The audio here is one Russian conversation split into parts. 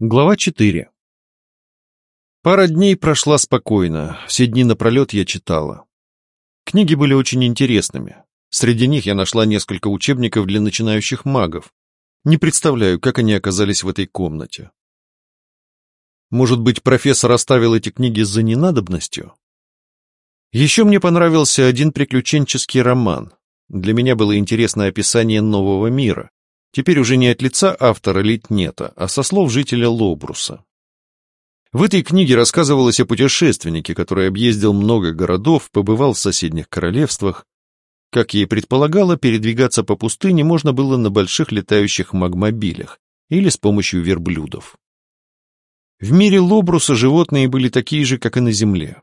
Глава 4 Пара дней прошла спокойно, все дни напролет я читала. Книги были очень интересными. Среди них я нашла несколько учебников для начинающих магов. Не представляю, как они оказались в этой комнате. Может быть, профессор оставил эти книги за ненадобностью? Еще мне понравился один приключенческий роман. Для меня было интересное описание нового мира. Теперь уже не от лица автора Литнета, а со слов жителя Лобруса. В этой книге рассказывалось о путешественнике, который объездил много городов, побывал в соседних королевствах. Как я и предполагала, передвигаться по пустыне можно было на больших летающих магмобилях или с помощью верблюдов. В мире Лобруса животные были такие же, как и на Земле,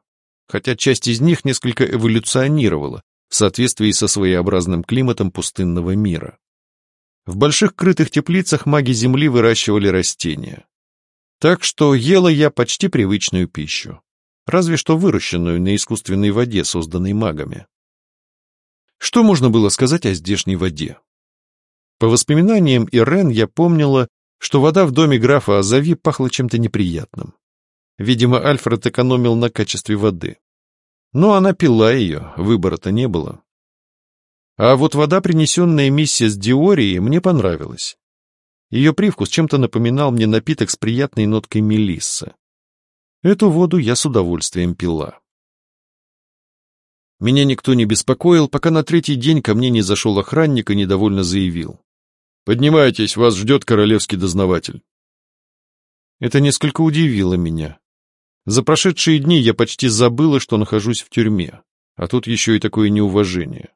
хотя часть из них несколько эволюционировала в соответствии со своеобразным климатом пустынного мира. В больших крытых теплицах маги земли выращивали растения. Так что ела я почти привычную пищу, разве что выращенную на искусственной воде, созданной магами. Что можно было сказать о здешней воде? По воспоминаниям Ирен я помнила, что вода в доме графа Азави пахла чем-то неприятным. Видимо, Альфред экономил на качестве воды. Но она пила ее, выбора-то не было. А вот вода, принесенная миссис Диории, мне понравилась. Ее привкус чем-то напоминал мне напиток с приятной ноткой мелиссы. Эту воду я с удовольствием пила. Меня никто не беспокоил, пока на третий день ко мне не зашел охранник и недовольно заявил. «Поднимайтесь, вас ждет королевский дознаватель». Это несколько удивило меня. За прошедшие дни я почти забыла, что нахожусь в тюрьме, а тут еще и такое неуважение.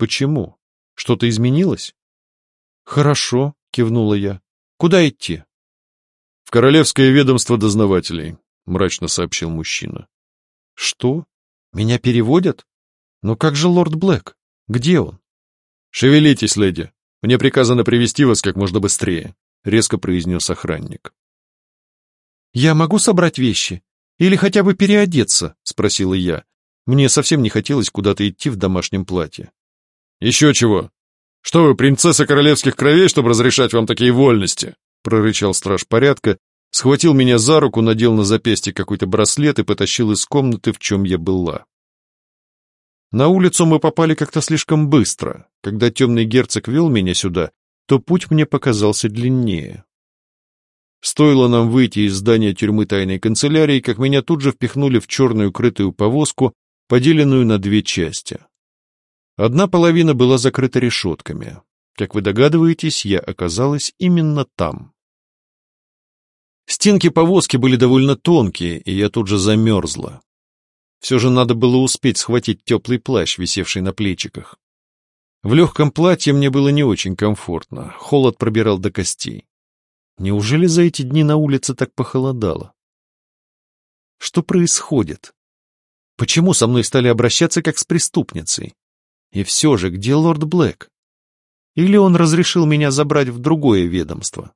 Почему? Что-то изменилось? Хорошо, кивнула я. Куда идти? В Королевское ведомство дознавателей, мрачно сообщил мужчина. Что? Меня переводят? Но как же лорд Блэк? Где он? Шевелитесь, леди. Мне приказано привести вас как можно быстрее, резко произнес охранник. Я могу собрать вещи? Или хотя бы переодеться? спросила я. Мне совсем не хотелось куда-то идти в домашнем платье. «Еще чего? Что вы, принцесса королевских кровей, чтобы разрешать вам такие вольности?» прорычал страж порядка, схватил меня за руку, надел на запястье какой-то браслет и потащил из комнаты, в чем я была. На улицу мы попали как-то слишком быстро. Когда темный герцог вел меня сюда, то путь мне показался длиннее. Стоило нам выйти из здания тюрьмы тайной канцелярии, как меня тут же впихнули в черную крытую повозку, поделенную на две части. Одна половина была закрыта решетками. Как вы догадываетесь, я оказалась именно там. Стенки повозки были довольно тонкие, и я тут же замерзла. Все же надо было успеть схватить теплый плащ, висевший на плечиках. В легком платье мне было не очень комфортно, холод пробирал до костей. Неужели за эти дни на улице так похолодало? Что происходит? Почему со мной стали обращаться как с преступницей? И все же, где лорд Блэк? Или он разрешил меня забрать в другое ведомство?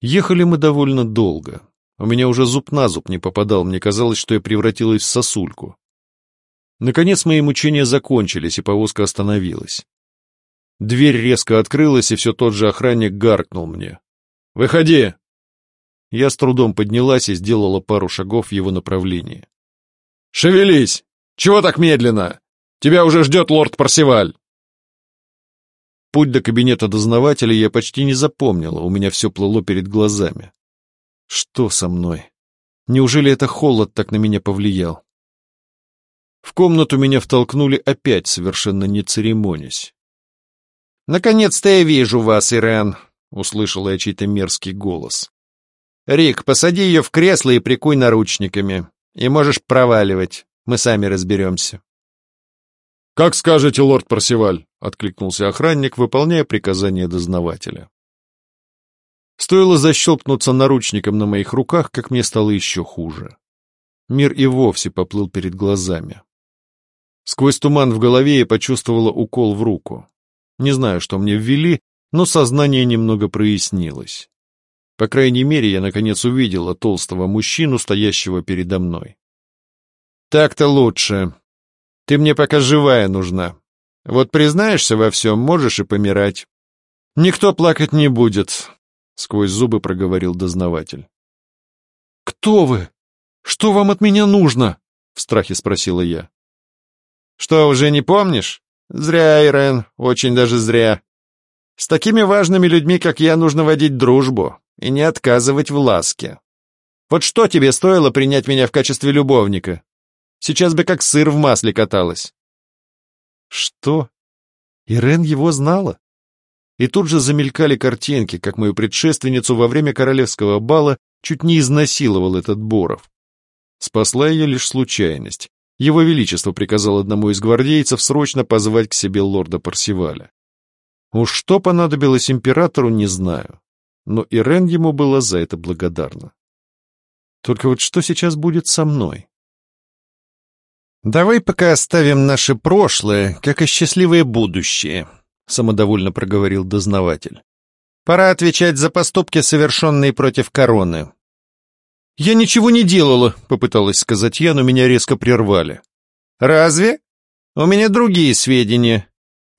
Ехали мы довольно долго. У меня уже зуб на зуб не попадал, мне казалось, что я превратилась в сосульку. Наконец мои мучения закончились, и повозка остановилась. Дверь резко открылась, и все тот же охранник гаркнул мне. «Выходи!» Я с трудом поднялась и сделала пару шагов в его направлении. «Шевелись! Чего так медленно? Тебя уже ждет лорд Парсиваль!» Путь до кабинета дознавателя я почти не запомнила, у меня все плыло перед глазами. Что со мной? Неужели это холод так на меня повлиял? В комнату меня втолкнули опять, совершенно не церемонясь. «Наконец-то я вижу вас, Ирен!» — услышала я чей-то мерзкий голос. «Рик, посади ее в кресло и прикуй наручниками. И можешь проваливать, мы сами разберемся». «Как скажете, лорд Парсиваль», — откликнулся охранник, выполняя приказание дознавателя. Стоило защелкнуться наручником на моих руках, как мне стало еще хуже. Мир и вовсе поплыл перед глазами. Сквозь туман в голове я почувствовала укол в руку. Не знаю, что мне ввели, но сознание немного прояснилось. По крайней мере, я наконец увидела толстого мужчину, стоящего передо мной. «Так-то лучше», ты мне пока живая нужна. Вот признаешься во всем, можешь и помирать. Никто плакать не будет. сквозь зубы проговорил дознаватель. «Кто вы? Что вам от меня нужно?» — в страхе спросила я. «Что, уже не помнишь? Зря, Ирен, очень даже зря. С такими важными людьми, как я, нужно водить дружбу и не отказывать в ласке. Вот что тебе стоило принять меня в качестве любовника? Сейчас бы как сыр в масле каталась». «Что? Ирен его знала?» И тут же замелькали картинки, как мою предшественницу во время королевского бала чуть не изнасиловал этот Боров. Спасла ее лишь случайность. Его Величество приказал одному из гвардейцев срочно позвать к себе лорда Парсиваля. Уж что понадобилось императору, не знаю. Но Ирен ему была за это благодарна. Только вот что сейчас будет со мной? «Давай пока оставим наше прошлое, как и счастливое будущее», — самодовольно проговорил дознаватель. «Пора отвечать за поступки, совершенные против короны». «Я ничего не делала», — попыталась сказать я, но меня резко прервали. «Разве? У меня другие сведения.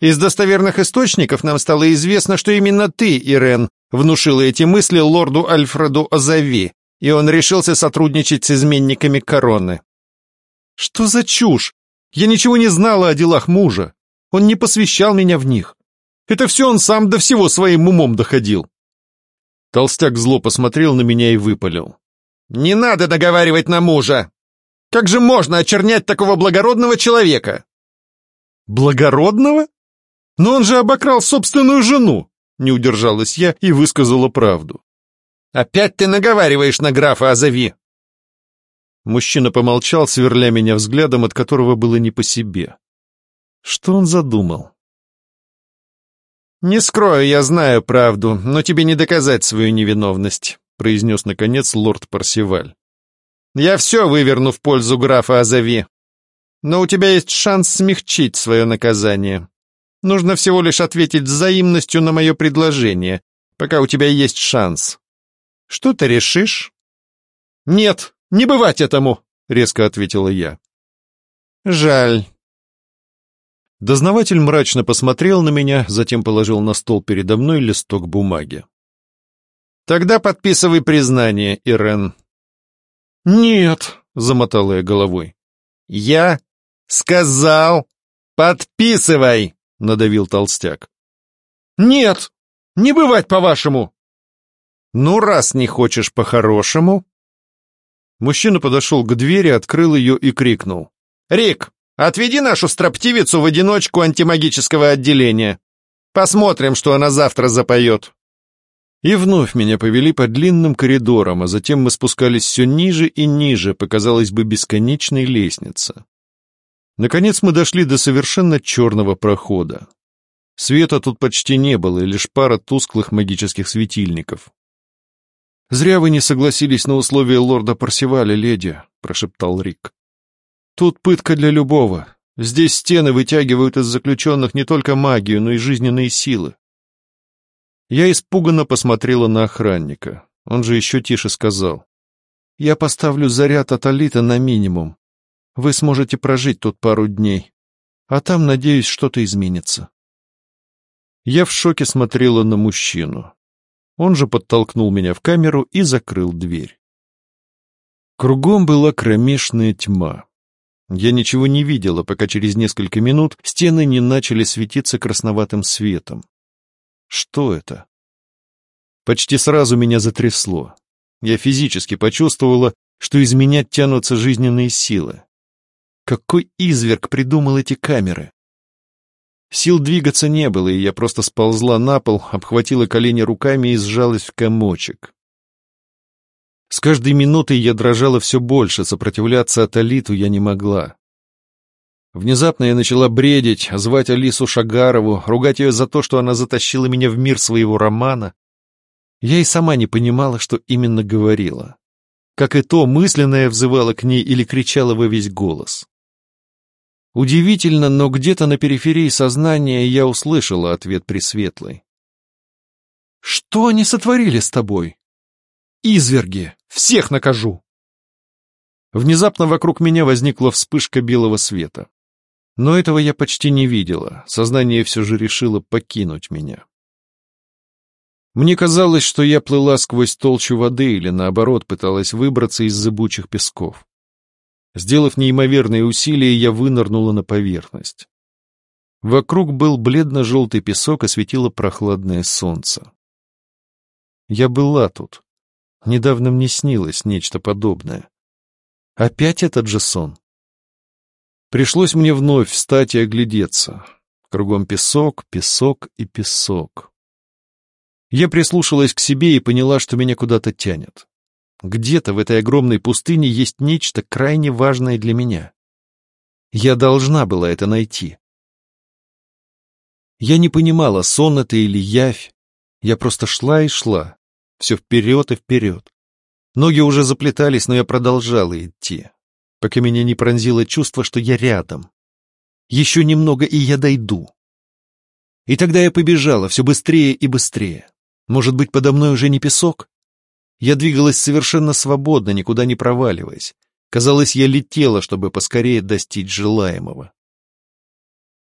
Из достоверных источников нам стало известно, что именно ты, Ирен, внушила эти мысли лорду Альфреду Азави, и он решился сотрудничать с изменниками короны». «Что за чушь? Я ничего не знала о делах мужа. Он не посвящал меня в них. Это все он сам до всего своим умом доходил. Толстяк зло посмотрел на меня и выпалил. «Не надо договаривать на мужа! Как же можно очернять такого благородного человека?» «Благородного? Но он же обокрал собственную жену!» Не удержалась я и высказала правду. «Опять ты наговариваешь на графа Азави!» Мужчина помолчал, сверля меня взглядом, от которого было не по себе. Что он задумал? «Не скрою, я знаю правду, но тебе не доказать свою невиновность», произнес, наконец, лорд Парсиваль. «Я все выверну в пользу графа Азави. Но у тебя есть шанс смягчить свое наказание. Нужно всего лишь ответить взаимностью на мое предложение, пока у тебя есть шанс. Что ты решишь?» «Нет, не бывать этому!» — резко ответила я. «Жаль. Дознаватель мрачно посмотрел на меня, затем положил на стол передо мной листок бумаги. «Тогда подписывай признание, Ирен». «Нет», — замотала я головой. «Я сказал, подписывай», — надавил толстяк. «Нет, не бывать по-вашему». «Ну, раз не хочешь по-хорошему...» Мужчина подошел к двери, открыл ее и крикнул. «Рик, Отведи нашу строптивицу в одиночку антимагического отделения. Посмотрим, что она завтра запоет». И вновь меня повели по длинным коридорам, а затем мы спускались все ниже и ниже, показалось бы, бесконечной лестнице. Наконец мы дошли до совершенно черного прохода. Света тут почти не было, лишь пара тусклых магических светильников. «Зря вы не согласились на условия лорда Парсиваля, леди», — прошептал Рик. Тут пытка для любого. Здесь стены вытягивают из заключенных не только магию, но и жизненные силы. Я испуганно посмотрела на охранника. Он же еще тише сказал. «Я поставлю заряд от Алита на минимум. Вы сможете прожить тут пару дней. А там, надеюсь, что-то изменится». Я в шоке смотрела на мужчину. Он же подтолкнул меня в камеру и закрыл дверь. Кругом была кромешная тьма. Я ничего не видела, пока через несколько минут стены не начали светиться красноватым светом. Что это? Почти сразу меня затрясло. Я физически почувствовала, что из меня тянутся жизненные силы. Какой изверг придумал эти камеры? Сил двигаться не было, и я просто сползла на пол, обхватила колени руками и сжалась в комочек. С каждой минутой я дрожала все больше, сопротивляться от Алиту я не могла. Внезапно я начала бредить, звать Алису Шагарову, ругать ее за то, что она затащила меня в мир своего романа. Я и сама не понимала, что именно говорила. Как и то, мысленно я взывала к ней или кричала во весь голос. Удивительно, но где-то на периферии сознания я услышала ответ Пресветлой. «Что они сотворили с тобой?» Изверги! Всех накажу!» Внезапно вокруг меня возникла вспышка белого света. Но этого я почти не видела, сознание все же решило покинуть меня. Мне казалось, что я плыла сквозь толщу воды или, наоборот, пыталась выбраться из зыбучих песков. Сделав неимоверные усилия, я вынырнула на поверхность. Вокруг был бледно-желтый песок, и светило прохладное солнце. Я была тут. Недавно мне снилось нечто подобное. Опять этот же сон. Пришлось мне вновь встать и оглядеться. Кругом песок, песок и песок. Я прислушалась к себе и поняла, что меня куда-то тянет. Где-то в этой огромной пустыне есть нечто крайне важное для меня. Я должна была это найти. Я не понимала, сон это или явь. Я просто шла и шла, все вперед и вперед. Ноги уже заплетались, но я продолжала идти, пока меня не пронзило чувство, что я рядом. Еще немного, и я дойду. И тогда я побежала все быстрее и быстрее. Может быть, подо мной уже не песок? Я двигалась совершенно свободно, никуда не проваливаясь. Казалось, я летела, чтобы поскорее достичь желаемого.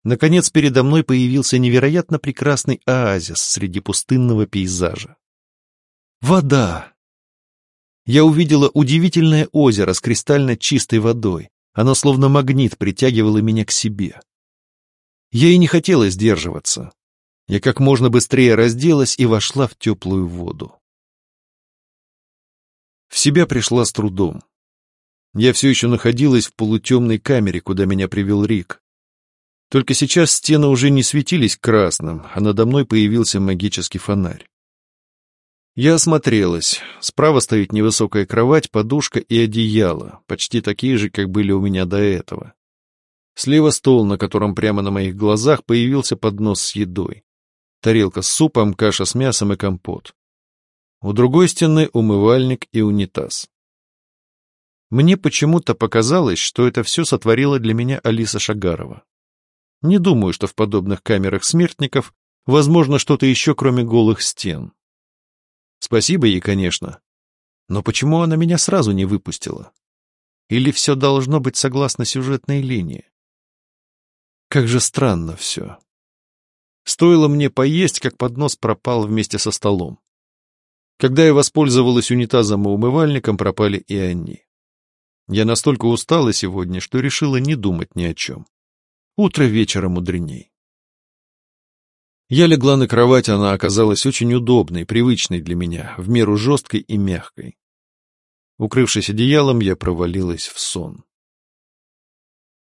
Наконец, передо мной появился невероятно прекрасный оазис среди пустынного пейзажа. Вода! Я увидела удивительное озеро с кристально чистой водой. Оно словно магнит притягивало меня к себе. Я и не хотела сдерживаться. Я как можно быстрее разделась и вошла в теплую воду. В себя пришла с трудом. Я все еще находилась в полутемной камере, куда меня привел Рик. Только сейчас стены уже не светились красным, а надо мной появился магический фонарь. Я осмотрелась. Справа стоит невысокая кровать, подушка и одеяло, почти такие же, как были у меня до этого. Слева стол, на котором прямо на моих глазах появился поднос с едой тарелка с супом, каша с мясом и компот. У другой стены умывальник и унитаз. Мне почему-то показалось, что это все сотворила для меня Алиса Шагарова. Не думаю, что в подобных камерах смертников возможно что-то еще, кроме голых стен. Спасибо ей, конечно. Но почему она меня сразу не выпустила? Или все должно быть согласно сюжетной линии? Как же странно все. Стоило мне поесть, как поднос пропал вместе со столом. Когда я воспользовалась унитазом и умывальником, пропали и они. Я настолько устала сегодня, что решила не думать ни о чем. Утро вечера мудреней. Я легла на кровать, она оказалась очень удобной, привычной для меня, в меру жесткой и мягкой. Укрывшись одеялом, я провалилась в сон.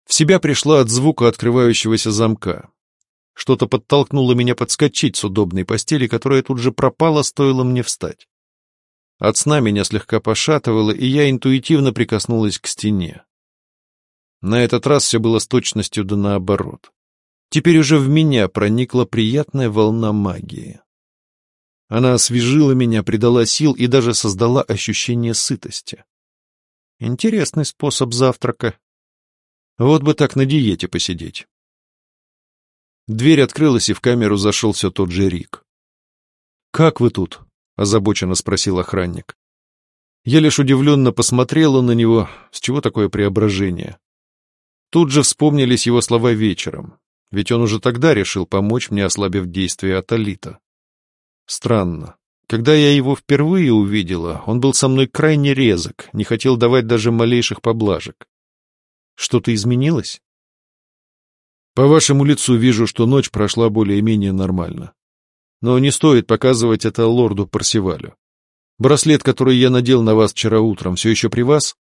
В себя пришла от звука открывающегося замка. Что-то подтолкнуло меня подскочить с удобной постели, которая тут же пропала, стоило мне встать. От сна меня слегка пошатывало, и я интуитивно прикоснулась к стене. На этот раз все было с точностью да наоборот. Теперь уже в меня проникла приятная волна магии. Она освежила меня, придала сил и даже создала ощущение сытости. Интересный способ завтрака. Вот бы так на диете посидеть. Дверь открылась, и в камеру зашел все тот же Рик. «Как вы тут?» — озабоченно спросил охранник. Я лишь удивленно посмотрела на него, с чего такое преображение. Тут же вспомнились его слова вечером, ведь он уже тогда решил помочь мне, ослабив действие Аталита. Странно. Когда я его впервые увидела, он был со мной крайне резок, не хотел давать даже малейших поблажек. Что-то изменилось? По вашему лицу вижу, что ночь прошла более-менее нормально. Но не стоит показывать это лорду Парсивалю. Браслет, который я надел на вас вчера утром, все еще при вас?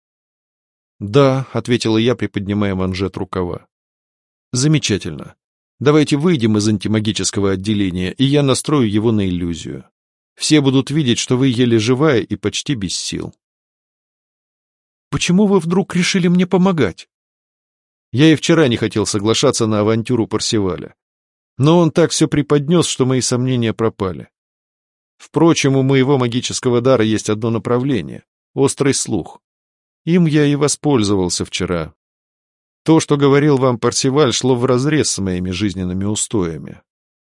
Да, — ответила я, приподнимая манжет рукава. Замечательно. Давайте выйдем из антимагического отделения, и я настрою его на иллюзию. Все будут видеть, что вы еле живая и почти без сил. Почему вы вдруг решили мне помогать? Я и вчера не хотел соглашаться на авантюру Парсиваля. Но он так все преподнес, что мои сомнения пропали. Впрочем, у моего магического дара есть одно направление — острый слух. Им я и воспользовался вчера. То, что говорил вам Парсиваль, шло вразрез с моими жизненными устоями.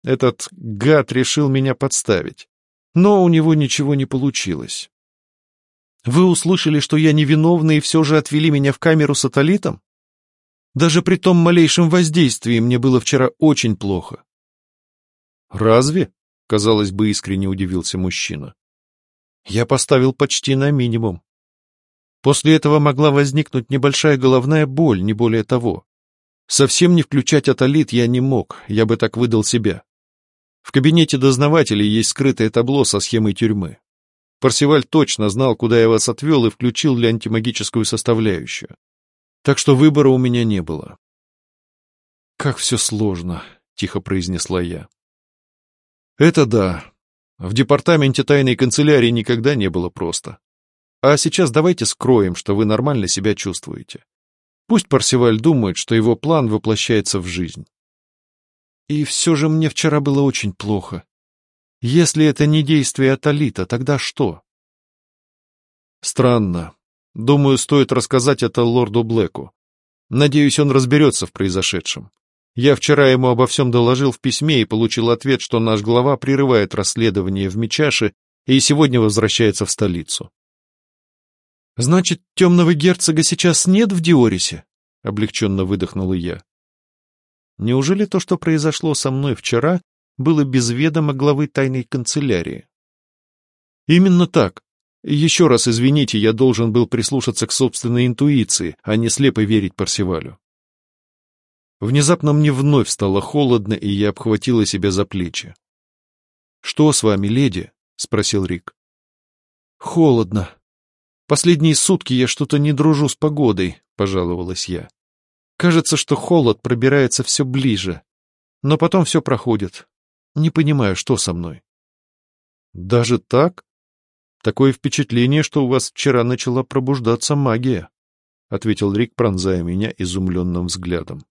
Этот гад решил меня подставить. Но у него ничего не получилось. Вы услышали, что я невиновна, и все же отвели меня в камеру сателлитом? Даже при том малейшем воздействии мне было вчера очень плохо. Разве? казалось бы, искренне удивился мужчина. Я поставил почти на минимум. После этого могла возникнуть небольшая головная боль, не более того. Совсем не включать атолит я не мог, я бы так выдал себя. В кабинете дознавателей есть скрытое табло со схемой тюрьмы. Парсиваль точно знал, куда я вас отвел и включил для антимагическую составляющую. Так что выбора у меня не было. «Как все сложно», — тихо произнесла я. «Это да. В департаменте тайной канцелярии никогда не было просто. А сейчас давайте скроем, что вы нормально себя чувствуете. Пусть Парсиваль думает, что его план воплощается в жизнь. И все же мне вчера было очень плохо. Если это не действие Аталита, тогда что? Странно. Думаю, стоит рассказать это лорду Блэку. Надеюсь, он разберется в произошедшем. Я вчера ему обо всем доложил в письме и получил ответ, что наш глава прерывает расследование в Мечаше и сегодня возвращается в столицу. «Значит, темного герцога сейчас нет в Диорисе?» — облегченно выдохнула я. Неужели то, что произошло со мной вчера, было без ведома главы тайной канцелярии? Именно так. Еще раз извините, я должен был прислушаться к собственной интуиции, а не слепо верить Парсивалю. Внезапно мне вновь стало холодно, и я обхватила себя за плечи. «Что с вами, леди?» — спросил Рик. «Холодно. Последние сутки я что-то не дружу с погодой», — пожаловалась я. «Кажется, что холод пробирается все ближе, но потом все проходит. Не понимаю, что со мной». «Даже так? Такое впечатление, что у вас вчера начала пробуждаться магия», — ответил Рик, пронзая меня изумленным взглядом.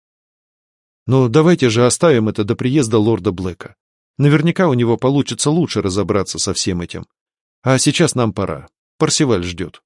Но давайте же оставим это до приезда лорда Блэка. Наверняка у него получится лучше разобраться со всем этим. А сейчас нам пора. Парсиваль ждет.